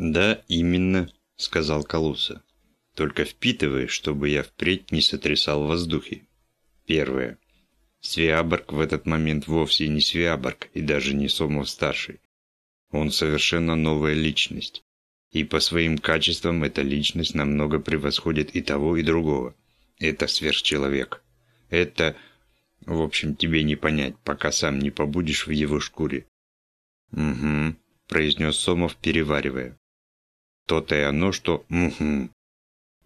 «Да, именно», — сказал Калуса. «Только впитывай, чтобы я впредь не сотрясал воздухи. Первое. Свиаборг в этот момент вовсе не Свиаборг и даже не Сомов-старший. Он совершенно новая личность. И по своим качествам эта личность намного превосходит и того, и другого. Это сверхчеловек. Это... В общем, тебе не понять, пока сам не побудешь в его шкуре. «Угу», – произнес Сомов, переваривая. То-то и оно, что «угу».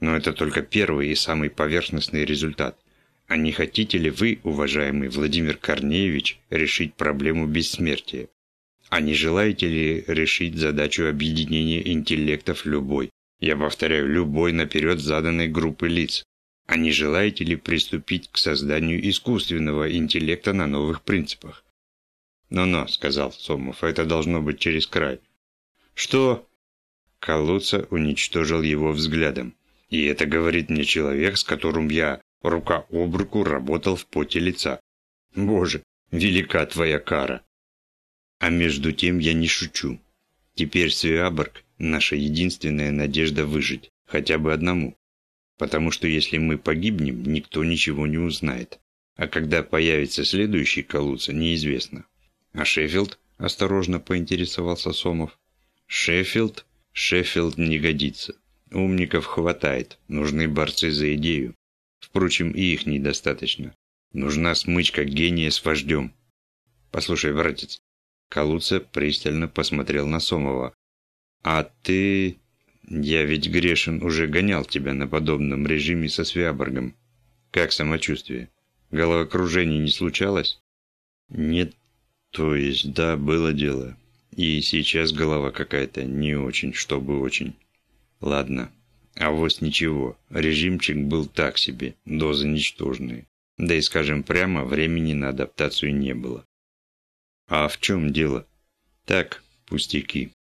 Но это только первый и самый поверхностный результат. А не хотите ли вы, уважаемый Владимир Корнеевич, решить проблему бессмертия? А не желаете ли решить задачу объединения интеллектов любой, я повторяю, любой наперед заданной группы лиц? А не желаете ли приступить к созданию искусственного интеллекта на новых принципах? «Ну-ну», — сказал Сомов, — «это должно быть через край». «Что?» Калуца уничтожил его взглядом. «И это говорит мне человек, с которым я рука об руку работал в поте лица. Боже, велика твоя кара!» А между тем я не шучу. Теперь Свиаборг – наша единственная надежда выжить, хотя бы одному. Потому что если мы погибнем, никто ничего не узнает. А когда появится следующий Калуца, неизвестно. А Шеффилд? Осторожно поинтересовался Сомов. Шеффилд? Шеффилд не годится. Умников хватает, нужны борцы за идею. Впрочем, и их недостаточно. Нужна смычка гения с вождем. Послушай, братец, Калуца пристально посмотрел на Сомова. «А ты... Я ведь, Грешин, уже гонял тебя на подобном режиме со Свяборгом. Как самочувствие? Головокружение не случалось?» «Нет, то есть, да, было дело. И сейчас голова какая-то не очень, чтобы очень. Ладно. А вот ничего. Режимчик был так себе, дозы ничтожные. Да и скажем прямо, времени на адаптацию не было. А в чем дело? Так, пустяки.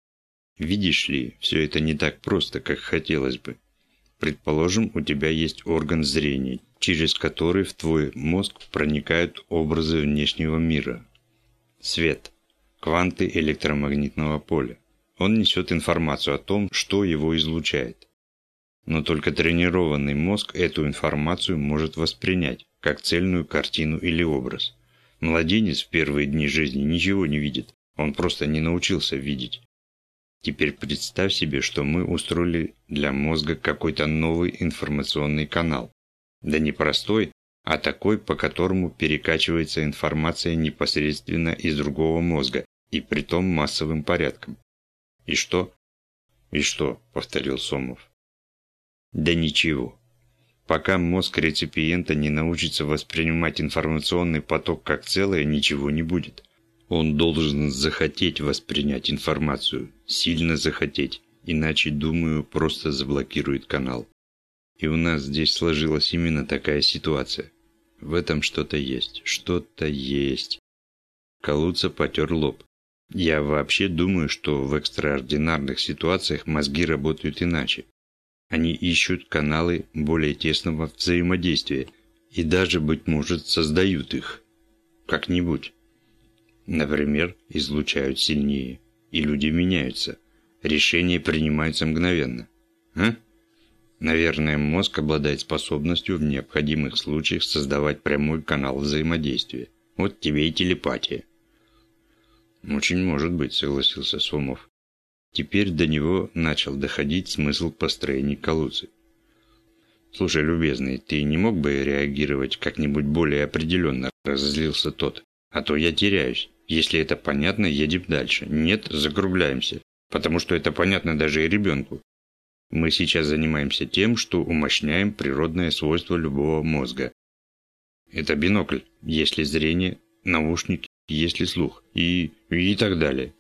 Видишь ли, все это не так просто, как хотелось бы. Предположим, у тебя есть орган зрения, через который в твой мозг проникают образы внешнего мира. Свет. Кванты электромагнитного поля. Он несет информацию о том, что его излучает. Но только тренированный мозг эту информацию может воспринять, как цельную картину или образ. Младенец в первые дни жизни ничего не видит, он просто не научился видеть. Теперь представь себе, что мы устроили для мозга какой-то новый информационный канал. Да не простой, а такой, по которому перекачивается информация непосредственно из другого мозга, и притом массовым порядком. И что? И что, повторил Сомов. Да ничего. Пока мозг реципиента не научится воспринимать информационный поток как целое, ничего не будет. Он должен захотеть воспринять информацию, сильно захотеть, иначе, думаю, просто заблокирует канал. И у нас здесь сложилась именно такая ситуация. В этом что-то есть, что-то есть. Калуца потер лоб. Я вообще думаю, что в экстраординарных ситуациях мозги работают иначе. Они ищут каналы более тесного взаимодействия и даже, быть может, создают их. Как-нибудь. Например, излучают сильнее, и люди меняются. Решения принимаются мгновенно. А? Наверное, мозг обладает способностью в необходимых случаях создавать прямой канал взаимодействия. Вот тебе и телепатия. Очень может быть, согласился Сомов. Теперь до него начал доходить смысл построения колодцы. «Слушай, любезный, ты не мог бы реагировать как-нибудь более определенно?» – разозлился тот. «А то я теряюсь. Если это понятно, едем дальше. Нет, закругляемся. Потому что это понятно даже и ребенку. Мы сейчас занимаемся тем, что умощняем природное свойство любого мозга. Это бинокль, если зрение, наушники, если слух и, и так далее.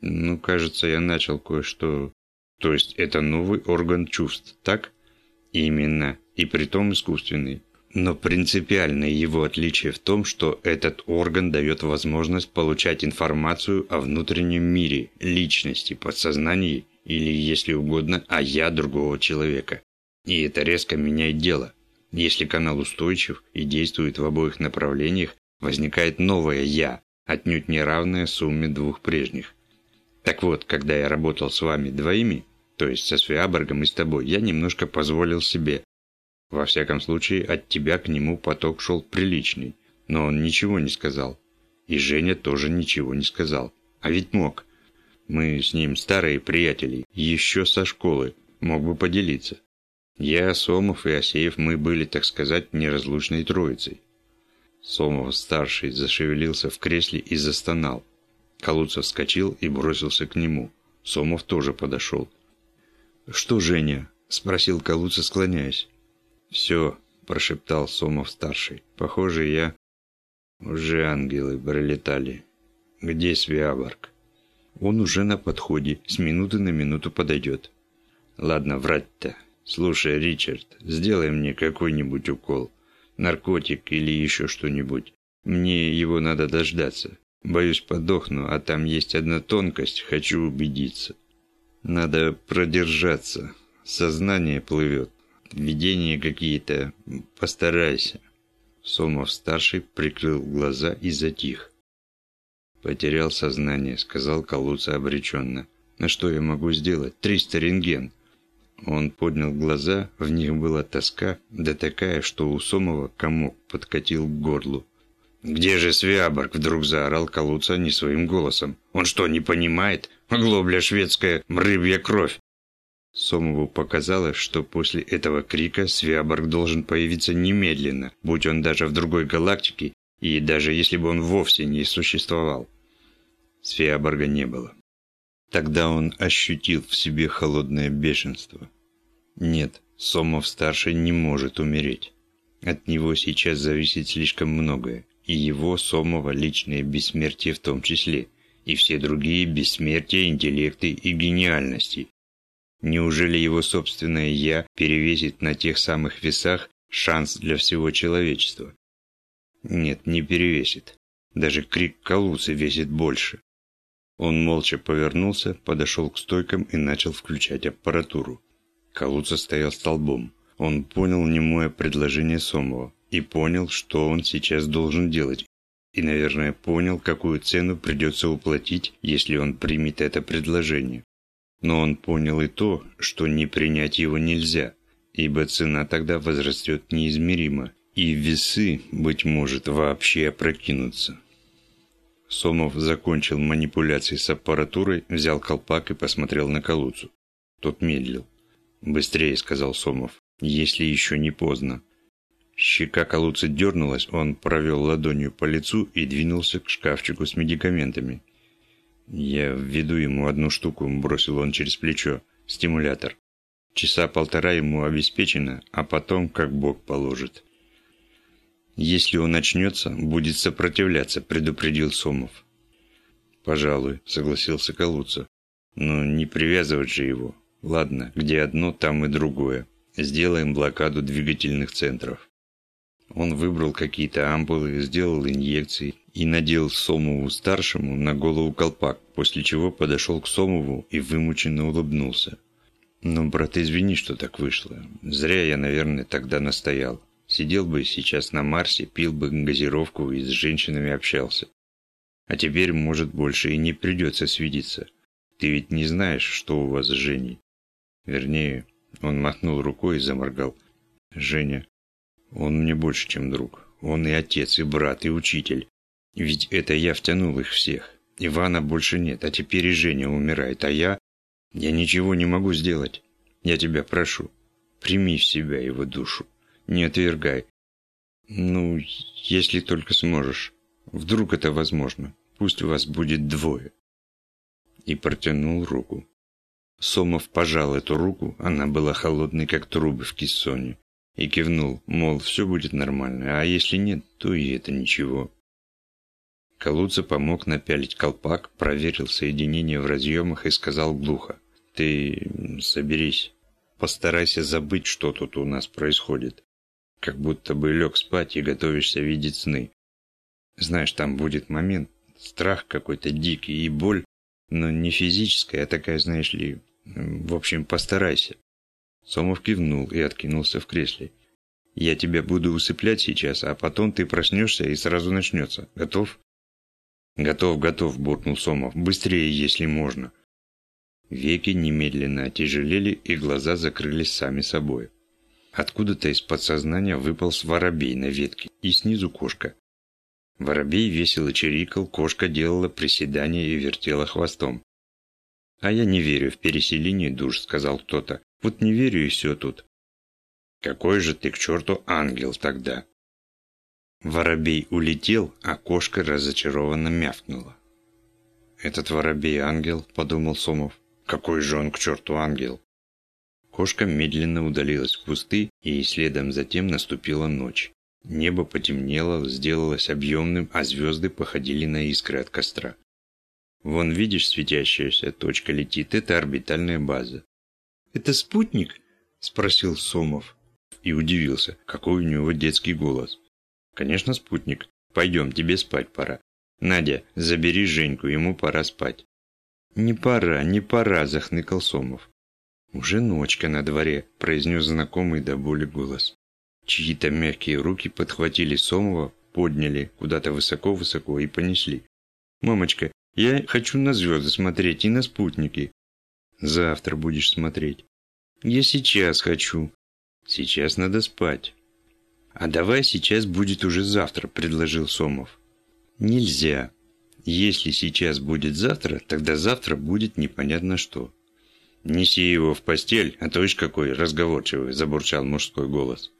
Ну, кажется, я начал кое-что... То есть это новый орган чувств, так? Именно. И притом искусственный. Но принципиальное его отличие в том, что этот орган дает возможность получать информацию о внутреннем мире, личности, подсознании или, если угодно, о я другого человека. И это резко меняет дело. Если канал устойчив и действует в обоих направлениях, возникает новое «я», отнюдь не равное сумме двух прежних. Так вот, когда я работал с вами двоими, то есть со Свиаборгом и с тобой, я немножко позволил себе. Во всяком случае, от тебя к нему поток шел приличный, но он ничего не сказал. И Женя тоже ничего не сказал. А ведь мог. Мы с ним старые приятели, еще со школы, мог бы поделиться. Я, Сомов и Асеев, мы были, так сказать, неразлучной троицей. Сомов-старший зашевелился в кресле и застонал. Калуцев вскочил и бросился к нему. Сомов тоже подошел. «Что, Женя?» – спросил Калуцев, склоняясь. «Все», – прошептал Сомов-старший. «Похоже, я...» «Уже ангелы пролетали. Где Свиаборг?» «Он уже на подходе. С минуты на минуту подойдет». «Ладно, врать-то. Слушай, Ричард, сделай мне какой-нибудь укол. Наркотик или еще что-нибудь. Мне его надо дождаться. Боюсь, подохну, а там есть одна тонкость, хочу убедиться. Надо продержаться. Сознание плывет. Видения какие-то. Постарайся. Сомов-старший прикрыл глаза и затих. «Потерял сознание», — сказал Калуца обреченно. «На что я могу сделать? Триста рентген». Он поднял глаза, в них была тоска, да такая, что у Сомова комок подкатил к горлу. «Где же Свиаборг?» – вдруг заорал Калуца не своим голосом. «Он что, не понимает? Глобля шведская, рыбья кровь!» Сомову показалось, что после этого крика Свиаборг должен появиться немедленно, будь он даже в другой галактике, и даже если бы он вовсе не существовал. Свиаборга не было. Тогда он ощутил в себе холодное бешенство. Нет, Сомов-старший не может умереть. От него сейчас зависит слишком многое и его, Сомова, личное бессмертие в том числе, и все другие бессмертия, интеллекты и гениальности. Неужели его собственное «я» перевесит на тех самых весах шанс для всего человечества? Нет, не перевесит. Даже крик Калуцы весит больше. Он молча повернулся, подошел к стойкам и начал включать аппаратуру. Калуца стоял столбом. Он понял немое предложение Сомова и понял, что он сейчас должен делать. И, наверное, понял, какую цену придется уплатить, если он примет это предложение. Но он понял и то, что не принять его нельзя, ибо цена тогда возрастет неизмеримо, и весы, быть может, вообще опрокинутся. Сомов закончил манипуляции с аппаратурой, взял колпак и посмотрел на Калуцу. Тот медлил. «Быстрее», — сказал Сомов, — «если еще не поздно». Щека Калуцы дернулась, он провел ладонью по лицу и двинулся к шкафчику с медикаментами. «Я введу ему одну штуку», – бросил он через плечо. «Стимулятор. Часа полтора ему обеспечено, а потом как Бог положит». «Если он очнется, будет сопротивляться», – предупредил Сомов. «Пожалуй», – согласился Калуца. «Но не привязывать же его. Ладно, где одно, там и другое. Сделаем блокаду двигательных центров». Он выбрал какие-то ампулы, сделал инъекции и надел Сомову-старшему на голову колпак, после чего подошел к Сомову и вымученно улыбнулся. «Ну, брат, извини, что так вышло. Зря я, наверное, тогда настоял. Сидел бы сейчас на Марсе, пил бы газировку и с женщинами общался. А теперь, может, больше и не придется свидеться. Ты ведь не знаешь, что у вас с Женей. Вернее, он махнул рукой и заморгал. Женя, он мне больше, чем друг. Он и отец, и брат, и учитель. Ведь это я втянул их всех. Ивана больше нет, а теперь и Женя умирает, а я... Я ничего не могу сделать. Я тебя прошу, прими в себя его душу. Не отвергай. Ну, если только сможешь. Вдруг это возможно. Пусть у вас будет двое. И протянул руку. Сомов пожал эту руку, она была холодной, как трубы в кессоне и кивнул, мол, все будет нормально, а если нет, то и это ничего. Калуца помог напялить колпак, проверил соединение в разъемах и сказал глухо. «Ты соберись. Постарайся забыть, что тут у нас происходит. Как будто бы лег спать и готовишься видеть сны. Знаешь, там будет момент, страх какой-то дикий и боль, но не физическая, а такая, знаешь ли... В общем, постарайся. Сомов кивнул и откинулся в кресле. «Я тебя буду усыплять сейчас, а потом ты проснешься и сразу начнется. Готов?» «Готов, готов», – буркнул Сомов. «Быстрее, если можно». Веки немедленно отяжелели, и глаза закрылись сами собой. Откуда-то из подсознания выпал воробей на ветке, и снизу кошка. Воробей весело чирикал, кошка делала приседания и вертела хвостом. «А я не верю в переселение душ», — сказал кто-то. «Вот не верю и все тут». «Какой же ты к черту ангел тогда?» Воробей улетел, а кошка разочарованно мявкнула. «Этот воробей ангел», — подумал Сомов. «Какой же он к черту ангел?» Кошка медленно удалилась в кусты, и следом затем наступила ночь. Небо потемнело, сделалось объемным, а звезды походили на искры от костра. Вон, видишь, светящаяся точка летит, это орбитальная база. «Это спутник?» – спросил Сомов. И удивился, какой у него детский голос. «Конечно, спутник. Пойдем, тебе спать пора. Надя, забери Женьку, ему пора спать». «Не пора, не пора», – захныкал Сомов. «Уже ночка на дворе», – произнес знакомый до боли голос. Чьи-то мягкие руки подхватили Сомова, подняли куда-то высоко-высоко и понесли. «Мамочка, я хочу на звезды смотреть и на спутники». «Завтра будешь смотреть». «Я сейчас хочу». «Сейчас надо спать». «А давай сейчас будет уже завтра», – предложил Сомов. «Нельзя. Если сейчас будет завтра, тогда завтра будет непонятно что». «Неси его в постель, а то ишь какой разговорчивый», – забурчал мужской голос.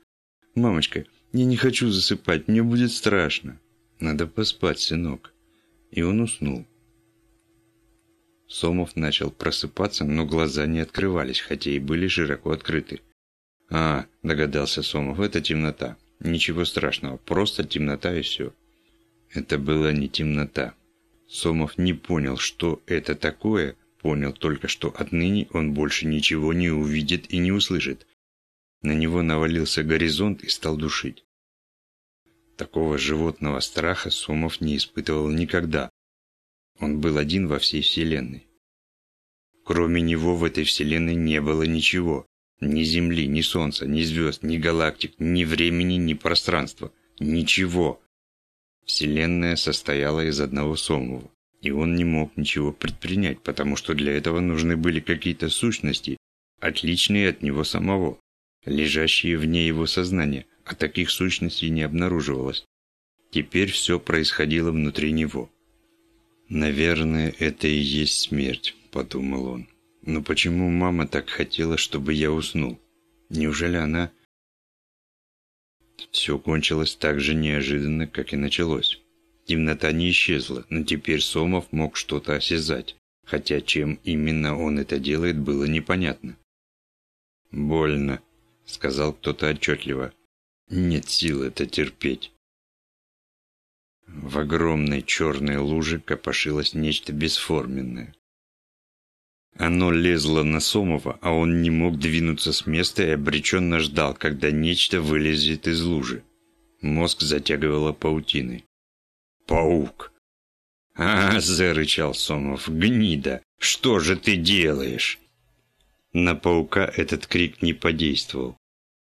«Мамочка, я не хочу засыпать, мне будет страшно». «Надо поспать, сынок». И он уснул. Сомов начал просыпаться, но глаза не открывались, хотя и были широко открыты. «А, — догадался Сомов, — это темнота. Ничего страшного, просто темнота и все». Это была не темнота. Сомов не понял, что это такое, понял только, что отныне он больше ничего не увидит и не услышит. На него навалился горизонт и стал душить. Такого животного страха Сомов не испытывал никогда. Он был один во всей Вселенной. Кроме него в этой Вселенной не было ничего. Ни Земли, ни Солнца, ни звезд, ни галактик, ни времени, ни пространства. Ничего. Вселенная состояла из одного Сомова. И он не мог ничего предпринять, потому что для этого нужны были какие-то сущности, отличные от него самого лежащие вне его сознания, а таких сущностей не обнаруживалось. Теперь все происходило внутри него. «Наверное, это и есть смерть», – подумал он. «Но почему мама так хотела, чтобы я уснул? Неужели она...» Все кончилось так же неожиданно, как и началось. Темнота не исчезла, но теперь Сомов мог что-то осязать, хотя чем именно он это делает, было непонятно. «Больно», сказал кто-то отчетливо. Нет сил это терпеть. В огромной черной луже копошилось нечто бесформенное. Оно лезло на Сомова, а он не мог двинуться с места и обреченно ждал, когда нечто вылезет из лужи. Мозг затягивало паутиной. «Паук!» «А, — зарычал Сомов, — гнида! Что же ты делаешь?» На паука этот крик не подействовал.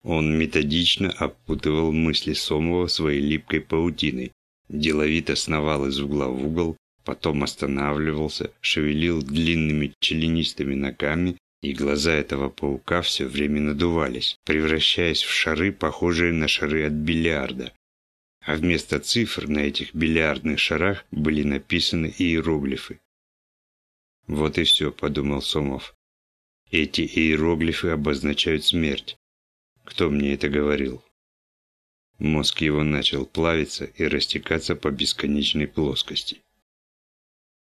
Он методично опутывал мысли Сомова своей липкой паутиной, деловито сновал из угла в угол, потом останавливался, шевелил длинными членистыми ногами, и глаза этого паука все время надувались, превращаясь в шары, похожие на шары от бильярда. А вместо цифр на этих бильярдных шарах были написаны иероглифы. «Вот и все», — подумал Сомов. «Эти иероглифы обозначают смерть. Кто мне это говорил? Мозг его начал плавиться и растекаться по бесконечной плоскости.